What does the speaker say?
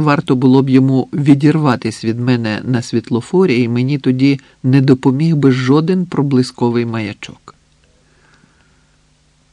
Варто було б йому відірватись від мене на світлофорі, і мені тоді не допоміг би жоден проблисковий маячок.